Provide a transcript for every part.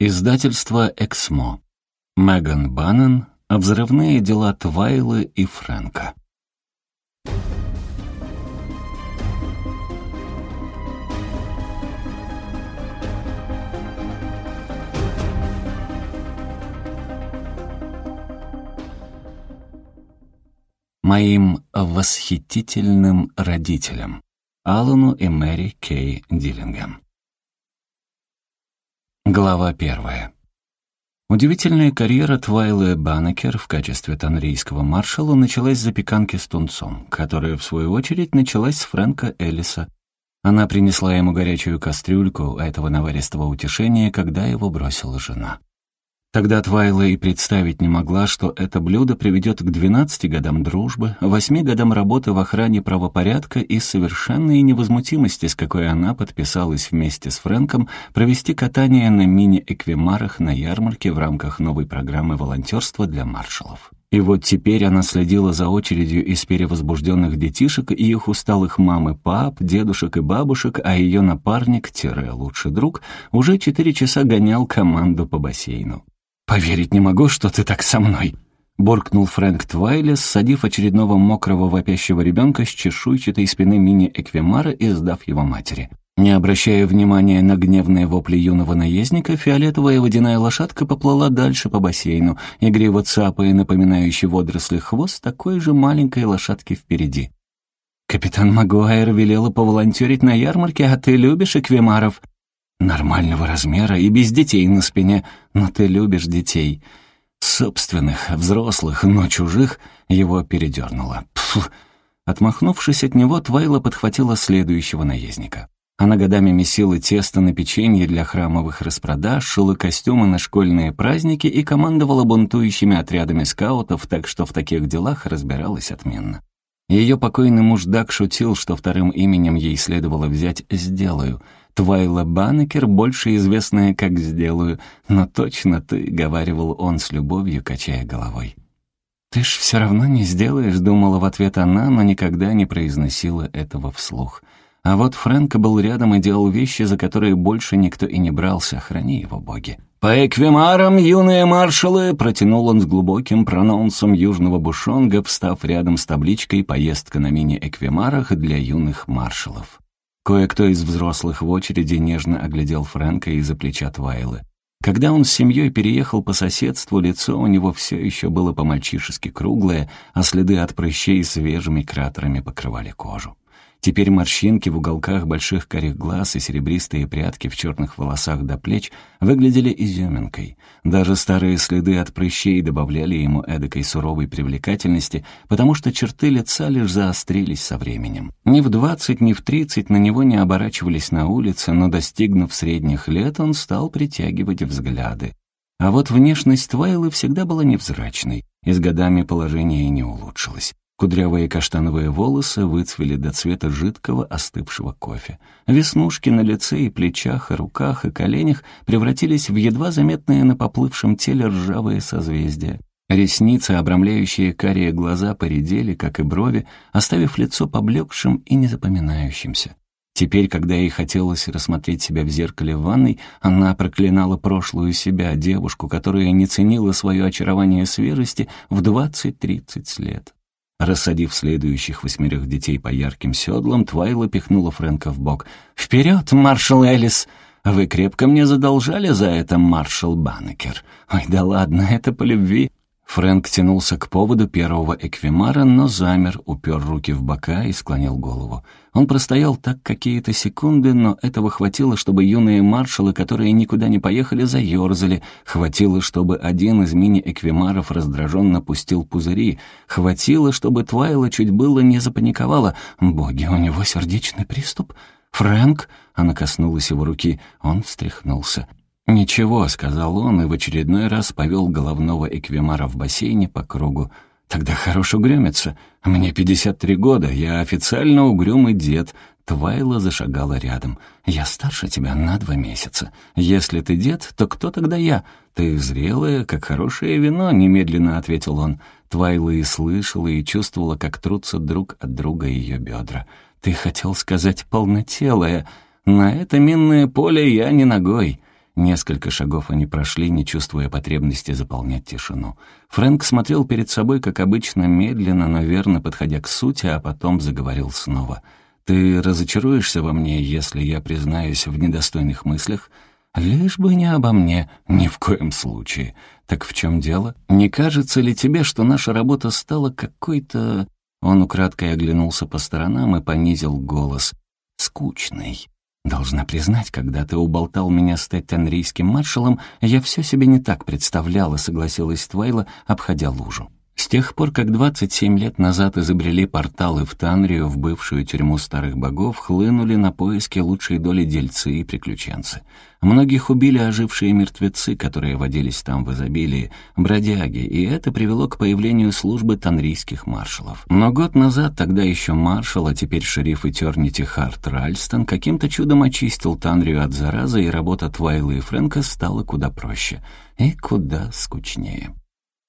Издательство «Эксмо». Меган Баннен. Взрывные дела Твайлы и Фрэнка. Моим восхитительным родителям. Алану и Мэри Кей Диллингем. Глава первая. Удивительная карьера Твайлы Баннекер в качестве танрийского маршала началась с запеканки с тунцом, которая, в свою очередь, началась с Фрэнка Эллиса. Она принесла ему горячую кастрюльку этого наваристого утешения, когда его бросила жена. Тогда Твайла и представить не могла, что это блюдо приведет к 12 годам дружбы, 8 годам работы в охране правопорядка и совершенной невозмутимости, с какой она подписалась вместе с Фрэнком провести катание на мини-эквимарах на ярмарке в рамках новой программы волонтерства для маршалов. И вот теперь она следила за очередью из перевозбужденных детишек и их усталых мам и пап, дедушек и бабушек, а ее напарник-лучший друг уже четыре часа гонял команду по бассейну. «Поверить не могу, что ты так со мной», — буркнул Фрэнк Твайлес, садив очередного мокрого вопящего ребенка с чешуйчатой спины мини-эквимара и сдав его матери. Не обращая внимания на гневные вопли юного наездника, фиолетовая водяная лошадка поплыла дальше по бассейну, игриво цапая напоминающий водоросли хвост такой же маленькой лошадки впереди. «Капитан Магуайр велела поволонтерить на ярмарке, а ты любишь эквимаров?» Нормального размера и без детей на спине, но ты любишь детей. Собственных, взрослых, но чужих его передернуло. Пф! Отмахнувшись от него, Твайла подхватила следующего наездника. Она годами месила тесто на печенье для храмовых распродаж, шила костюмы на школьные праздники и командовала бунтующими отрядами скаутов, так что в таких делах разбиралась отменно. Ее покойный муж Дак шутил, что вторым именем ей следовало взять «сделаю», Твайла Банекер, больше известная как «Сделаю», но точно ты, — говаривал он с любовью, качая головой. «Ты ж все равно не сделаешь», — думала в ответ она, но никогда не произносила этого вслух. А вот Фрэнк был рядом и делал вещи, за которые больше никто и не брался, храни его боги. «По эквимарам, юные маршалы!» — протянул он с глубоким прононсом южного бушонга, встав рядом с табличкой «Поездка на мини-эквимарах для юных маршалов». Кое-кто из взрослых в очереди нежно оглядел Фрэнка из-за плеча Твайлы. Когда он с семьей переехал по соседству, лицо у него все еще было по-мальчишески круглое, а следы от прыщей свежими кратерами покрывали кожу. Теперь морщинки в уголках больших карих глаз и серебристые прядки в черных волосах до плеч выглядели изюминкой. Даже старые следы от прыщей добавляли ему эдакой суровой привлекательности, потому что черты лица лишь заострились со временем. Ни в двадцать, ни в тридцать на него не оборачивались на улице, но, достигнув средних лет, он стал притягивать взгляды. А вот внешность Твайлы всегда была невзрачной, и с годами положение не улучшилось. Кудрявые каштановые волосы выцвели до цвета жидкого остывшего кофе. Веснушки на лице и плечах, и руках, и коленях превратились в едва заметные на поплывшем теле ржавые созвездия. Ресницы, обрамляющие карие глаза, поредели, как и брови, оставив лицо поблекшим и незапоминающимся. Теперь, когда ей хотелось рассмотреть себя в зеркале в ванной, она проклинала прошлую себя, девушку, которая не ценила свое очарование свежести в двадцать-тридцать лет. Рассадив следующих восьмерых детей по ярким седлам, Твайла пихнула Фрэнка в бок. «Вперед, маршал Элис! Вы крепко мне задолжали за это, маршал Баннекер. Ой, да ладно, это по любви. Фрэнк тянулся к поводу первого эквимара, но замер, упер руки в бока и склонил голову. Он простоял так какие-то секунды, но этого хватило, чтобы юные маршалы, которые никуда не поехали, заерзали. Хватило, чтобы один из мини-эквимаров раздраженно пустил пузыри. Хватило, чтобы Твайла чуть было не запаниковала. «Боги, у него сердечный приступ?» «Фрэнк?» — она коснулась его руки. Он встряхнулся. «Ничего», — сказал он и в очередной раз повел головного эквимара в бассейне по кругу. «Тогда хорош угрюмиться. Мне 53 года, я официально угрюмый дед». Твайла зашагала рядом. «Я старше тебя на два месяца. Если ты дед, то кто тогда я? Ты зрелая, как хорошее вино», — немедленно ответил он. Твайла и слышала, и чувствовала, как трутся друг от друга ее бедра. «Ты хотел сказать полнотелая. На это минное поле я не ногой». Несколько шагов они прошли, не чувствуя потребности заполнять тишину. Фрэнк смотрел перед собой, как обычно, медленно, но верно подходя к сути, а потом заговорил снова. «Ты разочаруешься во мне, если я признаюсь в недостойных мыслях?» «Лишь бы не обо мне, ни в коем случае. Так в чем дело? Не кажется ли тебе, что наша работа стала какой-то...» Он украдкой оглянулся по сторонам и понизил голос. «Скучной». Должна признать, когда ты уболтал меня стать тенрийским маршалом, я все себе не так представляла, согласилась Твайла, обходя лужу. С тех пор, как 27 лет назад изобрели порталы в Танрию, в бывшую тюрьму старых богов, хлынули на поиски лучшей доли дельцы и приключенцы. Многих убили ожившие мертвецы, которые водились там в изобилии, бродяги, и это привело к появлению службы танрийских маршалов. Но год назад тогда еще маршал, а теперь шериф тернити Харт Ральстон каким-то чудом очистил Танрию от заразы, и работа Твайла и Фрэнка стала куда проще и куда скучнее.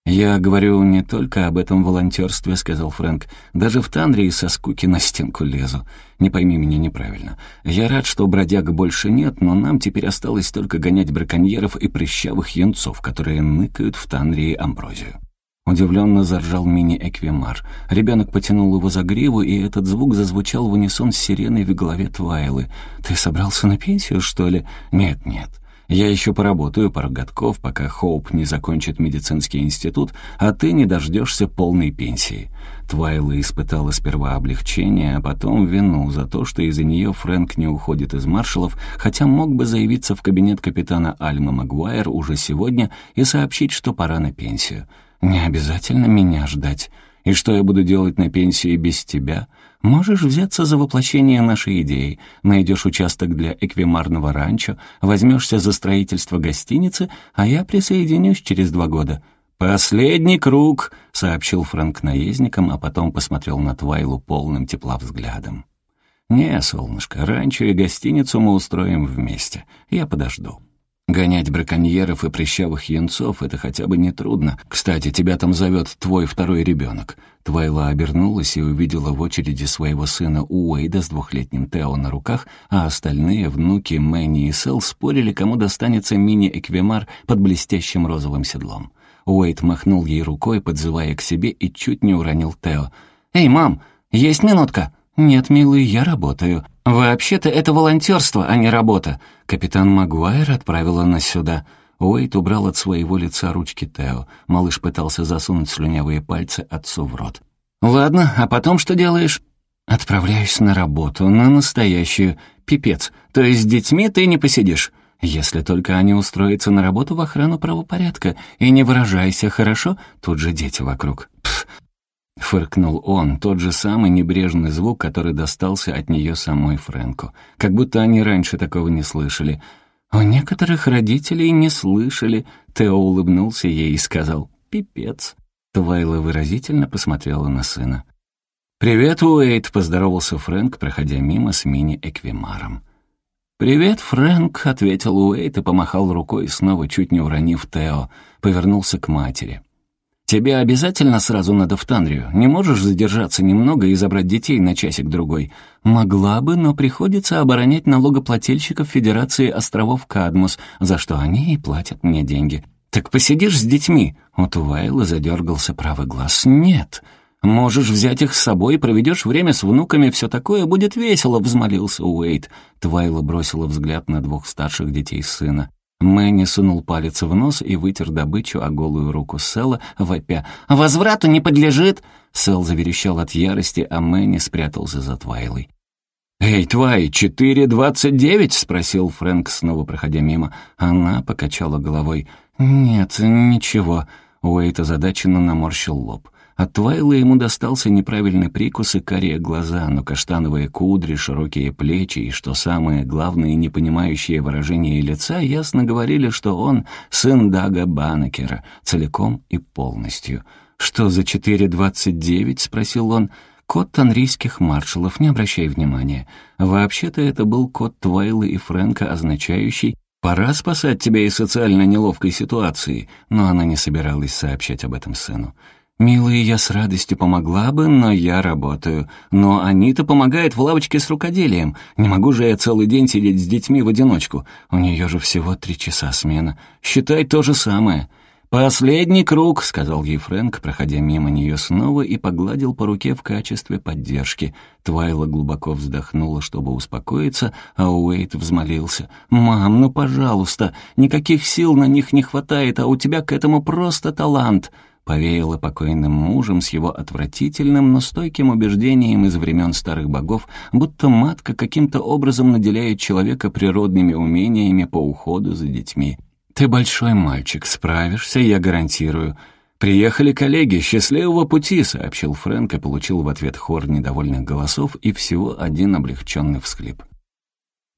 «Я говорю не только об этом волонтерстве», — сказал Фрэнк. «Даже в Тандрии со скуки на стенку лезу. Не пойми меня неправильно. Я рад, что бродяг больше нет, но нам теперь осталось только гонять браконьеров и прыщавых юнцов, которые ныкают в Танрии амброзию». Удивленно заржал мини-эквимар. Ребенок потянул его за гриву, и этот звук зазвучал в унисон с сиреной в голове Твайлы. «Ты собрался на пенсию, что ли?» «Нет-нет». Я еще поработаю пару годков, пока Хоуп не закончит медицинский институт, а ты не дождешься полной пенсии». Твайла испытала сперва облегчение, а потом вину за то, что из-за нее Фрэнк не уходит из маршалов, хотя мог бы заявиться в кабинет капитана Альмы Магуайр уже сегодня и сообщить, что пора на пенсию. «Не обязательно меня ждать. И что я буду делать на пенсии без тебя?» Можешь взяться за воплощение нашей идеи. Найдешь участок для эквимарного ранчо, возьмешься за строительство гостиницы, а я присоединюсь через два года». «Последний круг», — сообщил Фрэнк наездникам, а потом посмотрел на Твайлу полным тепла взглядом. «Не, солнышко, ранчо и гостиницу мы устроим вместе. Я подожду». Гонять браконьеров и прыщавых янцов — это хотя бы не трудно. Кстати, тебя там зовет твой второй ребенок. Твайла обернулась и увидела в очереди своего сына Уэйда с двухлетним Тео на руках, а остальные, внуки Мэнни и Сэл, спорили, кому достанется мини-эквемар под блестящим розовым седлом. Уэйд махнул ей рукой, подзывая к себе, и чуть не уронил Тео. «Эй, мам, есть минутка?» «Нет, милый, я работаю. Вообще-то это волонтерство, а не работа. Капитан Магуайр отправила нас сюда». Уэйт убрал от своего лица ручки Тео. Малыш пытался засунуть слюнявые пальцы отцу в рот. «Ладно, а потом что делаешь?» «Отправляюсь на работу, на настоящую. Пипец. То есть с детьми ты не посидишь?» «Если только они устроятся на работу в охрану правопорядка. И не выражайся, хорошо? Тут же дети вокруг. Пф, Фыркнул он, тот же самый небрежный звук, который достался от нее самой Фрэнку. Как будто они раньше такого не слышали. «У некоторых родителей не слышали», — Тео улыбнулся ей и сказал «Пипец». Твайла выразительно посмотрела на сына. «Привет, Уэйт», — поздоровался Фрэнк, проходя мимо с мини-эквимаром. «Привет, Фрэнк», — ответил Уэйт и помахал рукой, снова чуть не уронив Тео. Повернулся к матери. «Тебе обязательно сразу надо в Танрию? Не можешь задержаться немного и забрать детей на часик-другой?» «Могла бы, но приходится оборонять налогоплательщиков Федерации островов Кадмус, за что они и платят мне деньги». «Так посидишь с детьми?» У Тувайла задергался правый глаз. «Нет». «Можешь взять их с собой, проведешь время с внуками, все такое будет весело», — взмолился Уэйт. Твайла бросила взгляд на двух старших детей сына. Мэнни сунул палец в нос и вытер добычу о голую руку Сэла, вопя. «Возврату не подлежит!» Сэл заверещал от ярости, а Мэнни спрятался за Твайлой. «Эй, Твай, четыре двадцать девять?» — спросил Фрэнк, снова проходя мимо. Она покачала головой. «Нет, ничего». Уэйт озадаченно наморщил лоб. От Твайла ему достался неправильный прикус и карие глаза, но каштановые кудри, широкие плечи и, что самое главное, непонимающее выражение лица ясно говорили, что он сын Дага Банекера, целиком и полностью. «Что за 4.29?» — спросил он. «Код танрийских маршалов, не обращай внимания. Вообще-то это был код Твайлы и Фрэнка, означающий «Пора спасать тебя из социально неловкой ситуации», но она не собиралась сообщать об этом сыну. «Милые, я с радостью помогла бы, но я работаю. Но Анита помогает в лавочке с рукоделием. Не могу же я целый день сидеть с детьми в одиночку. У нее же всего три часа смена. Считай то же самое». «Последний круг», — сказал ей Фрэнк, проходя мимо нее снова и погладил по руке в качестве поддержки. Твайла глубоко вздохнула, чтобы успокоиться, а Уэйт взмолился. «Мам, ну, пожалуйста, никаких сил на них не хватает, а у тебя к этому просто талант» повеяло покойным мужем с его отвратительным, но стойким убеждением из времен старых богов, будто матка каким-то образом наделяет человека природными умениями по уходу за детьми. «Ты большой мальчик, справишься, я гарантирую». «Приехали коллеги, счастливого пути», — сообщил Фрэнк и получил в ответ хор недовольных голосов и всего один облегченный всхлип.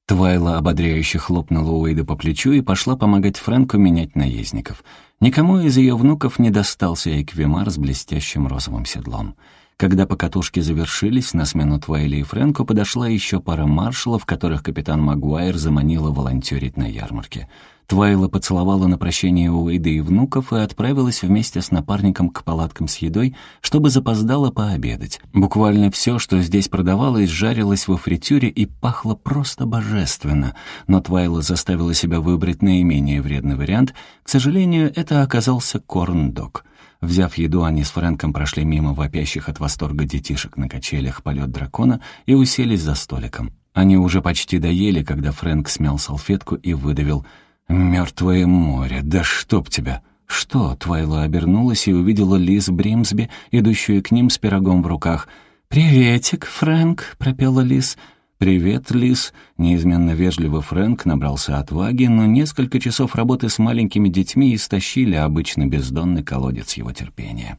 Твайла ободряюще хлопнула Уэйда по плечу и пошла помогать Фрэнку менять наездников. Никому из ее внуков не достался эквимар с блестящим розовым седлом. Когда покатушки завершились, на смену Твайли и Фрэнку подошла еще пара маршалов, которых капитан Магуайр заманила волонтерить на ярмарке. Твайла поцеловала на прощение Уэйда и внуков и отправилась вместе с напарником к палаткам с едой, чтобы запоздала пообедать. Буквально все, что здесь продавалось, жарилось во фритюре и пахло просто божественно. Но Твайла заставила себя выбрать наименее вредный вариант. К сожалению, это оказался корн-дог. Взяв еду, они с Фрэнком прошли мимо вопящих от восторга детишек на качелях «Полет дракона» и уселись за столиком. Они уже почти доели, когда Фрэнк смял салфетку и выдавил — «Мертвое море, да чтоб тебя!» «Что?» — Твайла обернулась и увидела Лиз Бримсби, идущую к ним с пирогом в руках. «Приветик, Фрэнк!» — пропела Лиз. «Привет, Лиз!» — неизменно вежливо Фрэнк набрался отваги, но несколько часов работы с маленькими детьми истощили обычно бездонный колодец его терпения.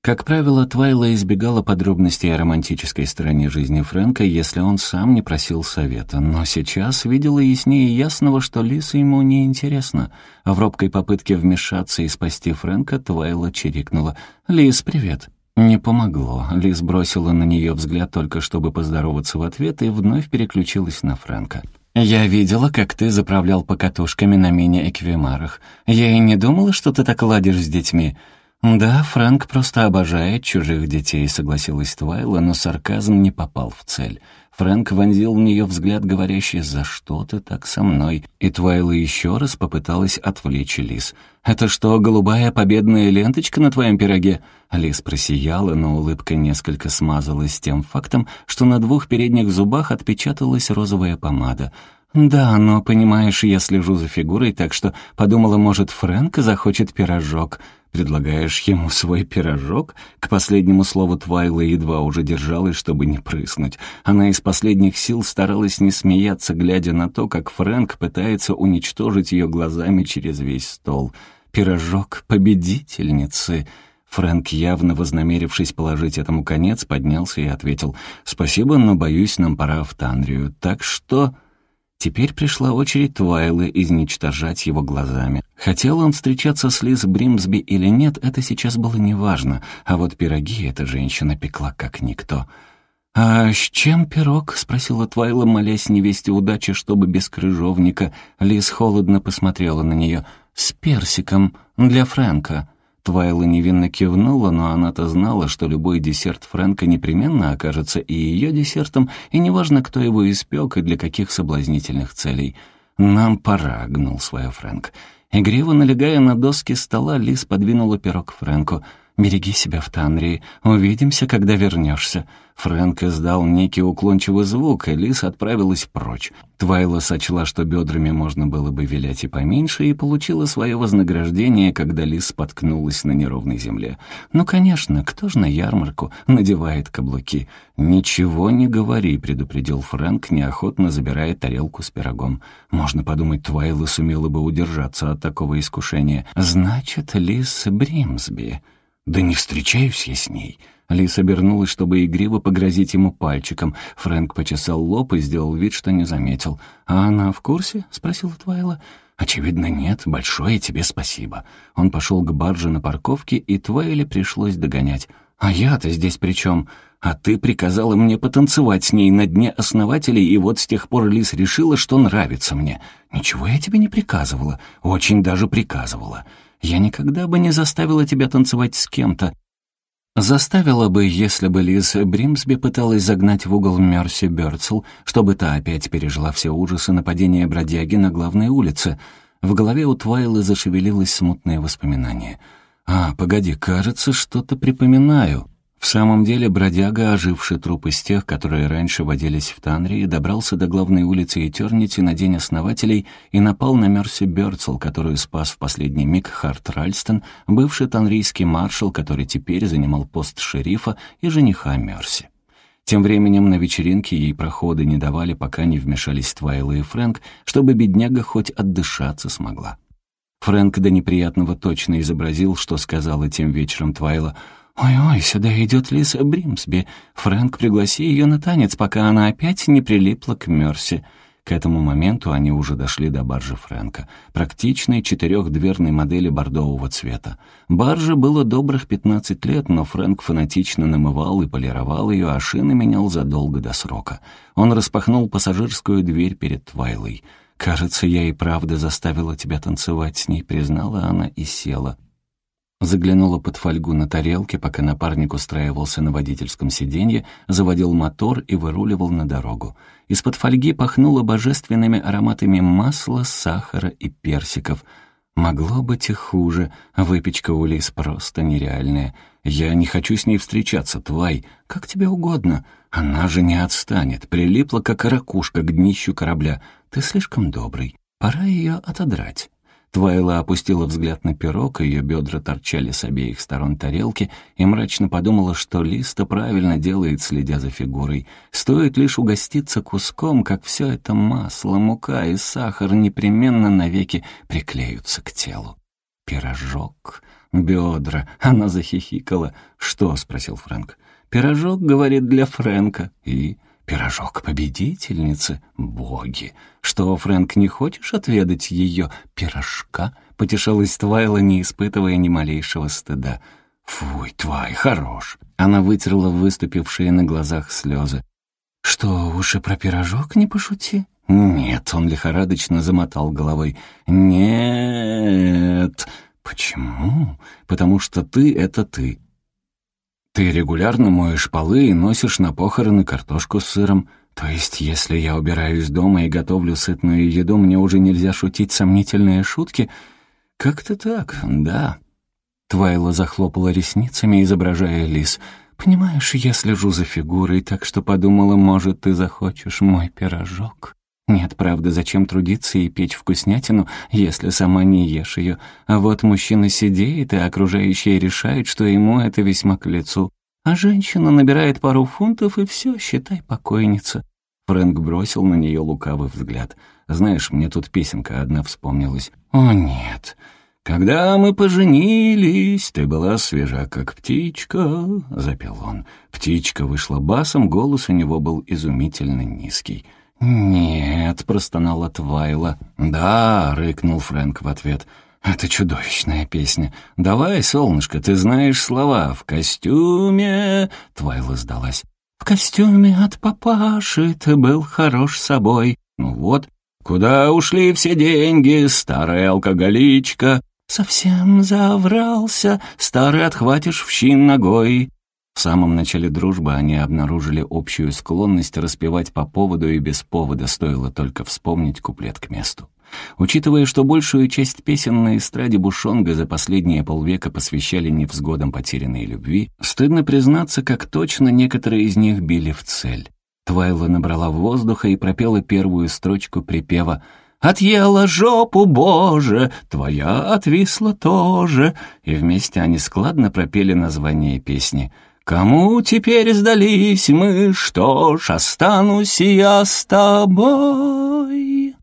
Как правило, Твайла избегала подробностей о романтической стороне жизни Фрэнка, если он сам не просил совета, но сейчас видела яснее ясного, что Лиса ему не интересна. А в робкой попытке вмешаться и спасти Фрэнка Твайла чирикнула. «Лис, привет!» Не помогло. Лиз бросила на нее взгляд только чтобы поздороваться в ответ и вновь переключилась на Фрэнка. «Я видела, как ты заправлял покатушками на мини-эквимарах. Я и не думала, что ты так ладишь с детьми». «Да, Фрэнк просто обожает чужих детей», — согласилась Твайла, но сарказм не попал в цель. Фрэнк вонзил в нее взгляд, говорящий «За что ты так со мной?» И Твайла еще раз попыталась отвлечь Лис. «Это что, голубая победная ленточка на твоем пироге?» Лис просияла, но улыбка несколько смазалась тем фактом, что на двух передних зубах отпечаталась розовая помада. «Да, но, понимаешь, я слежу за фигурой, так что подумала, может, Фрэнк захочет пирожок». Предлагаешь ему свой пирожок? К последнему слову Твайла едва уже держалась, чтобы не прыснуть. Она из последних сил старалась не смеяться, глядя на то, как Фрэнк пытается уничтожить ее глазами через весь стол. «Пирожок победительницы!» Фрэнк, явно вознамерившись положить этому конец, поднялся и ответил «Спасибо, но, боюсь, нам пора в Тандрию. Так что...» Теперь пришла очередь Твайлы изничтожать его глазами. Хотел он встречаться с Лиз Бримсби или нет, это сейчас было неважно, а вот пироги эта женщина пекла как никто. «А с чем пирог?» — спросила Твайла, молясь невесте удачи, чтобы без крыжовника. Лиз холодно посмотрела на нее. «С персиком. Для Фрэнка». Твайла невинно кивнула, но она-то знала, что любой десерт Фрэнка непременно окажется и ее десертом, и неважно, кто его испек и для каких соблазнительных целей. «Нам пора», — гнул свое Фрэнк. Игриво налегая на доски стола, Лис подвинула пирог Фрэнку — Береги себя в Танрии. Увидимся, когда вернешься». Фрэнк издал некий уклончивый звук, и Лис отправилась прочь. Твайла сочла, что бедрами можно было бы вилять и поменьше, и получила свое вознаграждение, когда Лис споткнулась на неровной земле. «Ну, конечно, кто же на ярмарку надевает каблуки?» «Ничего не говори», — предупредил Фрэнк, неохотно забирая тарелку с пирогом. «Можно подумать, Твайла сумела бы удержаться от такого искушения. Значит, Лис Бримсби». «Да не встречаюсь я с ней». Лис обернулась, чтобы игриво погрозить ему пальчиком. Фрэнк почесал лоб и сделал вид, что не заметил. «А она в курсе?» — спросила Твайла. «Очевидно, нет. Большое тебе спасибо». Он пошел к барже на парковке, и Твайле пришлось догонять. «А я-то здесь при чем? А ты приказала мне потанцевать с ней на дне основателей, и вот с тех пор Лис решила, что нравится мне. Ничего я тебе не приказывала. Очень даже приказывала. Я никогда бы не заставила тебя танцевать с кем-то. Заставила бы, если бы Лиз Бримсби пыталась загнать в угол Мерси Бёрцл, чтобы та опять пережила все ужасы нападения бродяги на главной улице. В голове у Твайлы зашевелилось смутное воспоминание. «А, погоди, кажется, что-то припоминаю». В самом деле бродяга, оживший труп из тех, которые раньше водились в Танрии, добрался до главной улицы Этернити на День основателей и напал на Мерси Бёрцел, которую спас в последний миг Харт Ральстон, бывший танрийский маршал, который теперь занимал пост шерифа и жениха Мерси. Тем временем на вечеринке ей проходы не давали, пока не вмешались Твайла и Фрэнк, чтобы бедняга хоть отдышаться смогла. Фрэнк до неприятного точно изобразил, что сказала тем вечером Твайла — «Ой-ой, сюда идет Лиса Бримсби. Фрэнк, пригласи ее на танец, пока она опять не прилипла к Мерси». К этому моменту они уже дошли до баржи Фрэнка, практичной четырехдверной модели бордового цвета. Барже было добрых пятнадцать лет, но Фрэнк фанатично намывал и полировал ее, а шины менял задолго до срока. Он распахнул пассажирскую дверь перед Твайлой. «Кажется, я и правда заставила тебя танцевать с ней», — признала она и села. Заглянула под фольгу на тарелке, пока напарник устраивался на водительском сиденье, заводил мотор и выруливал на дорогу. Из-под фольги пахнуло божественными ароматами масла, сахара и персиков. Могло быть и хуже. Выпечка у Лис просто нереальная. Я не хочу с ней встречаться, Твай. Как тебе угодно. Она же не отстанет. Прилипла, как ракушка к днищу корабля. Ты слишком добрый. Пора ее отодрать. Твайла опустила взгляд на пирог, ее бедра торчали с обеих сторон тарелки, и мрачно подумала, что Листа правильно делает, следя за фигурой. Стоит лишь угоститься куском, как все это масло, мука и сахар непременно навеки приклеются к телу. «Пирожок, бедра», — она захихикала. «Что?» — спросил Фрэнк. «Пирожок, — говорит, — для Фрэнка». «И?» Пирожок победительницы? Боги! Что, Фрэнк, не хочешь отведать ее пирожка? Потешалась Твайла, не испытывая ни малейшего стыда. Фуй, Твай, хорош! Она вытерла выступившие на глазах слезы. «Что, уж про пирожок не пошути?» «Нет», — он лихорадочно замотал головой. «Нет». «Почему?» «Потому что ты — это ты. Ты регулярно моешь полы и носишь на похороны картошку с сыром. То есть, если я убираюсь дома и готовлю сытную еду, мне уже нельзя шутить сомнительные шутки? Как-то так, да. Твайла захлопала ресницами, изображая лис. «Понимаешь, я слежу за фигурой, так что подумала, может, ты захочешь мой пирожок?» Нет, правда, зачем трудиться и печь вкуснятину, если сама не ешь ее? А вот мужчина сидеет, и окружающие решают, что ему это весьма к лицу. А женщина набирает пару фунтов, и все, считай, покойница. Фрэнк бросил на нее лукавый взгляд. «Знаешь, мне тут песенка одна вспомнилась». «О, нет. Когда мы поженились, ты была свежа, как птичка», — запел он. Птичка вышла басом, голос у него был изумительно низкий. «Нет», — простонала Твайла. «Да», — рыкнул Фрэнк в ответ. «Это чудовищная песня. Давай, солнышко, ты знаешь слова. В костюме...» Твайла сдалась. «В костюме от папаши ты был хорош собой. Ну вот, куда ушли все деньги, старая алкоголичка?» «Совсем заврался, старый отхватишь в щин ногой. В самом начале дружбы они обнаружили общую склонность распевать по поводу и без повода, стоило только вспомнить куплет к месту. Учитывая, что большую часть песен на эстраде Бушонга за последние полвека посвящали невзгодам потерянной любви, стыдно признаться, как точно некоторые из них били в цель. Твайла набрала воздуха и пропела первую строчку припева «Отъела жопу, Боже, твоя отвисла тоже», и вместе они складно пропели название песни — Кому теперь сдались мы, что ж, останусь я с тобой.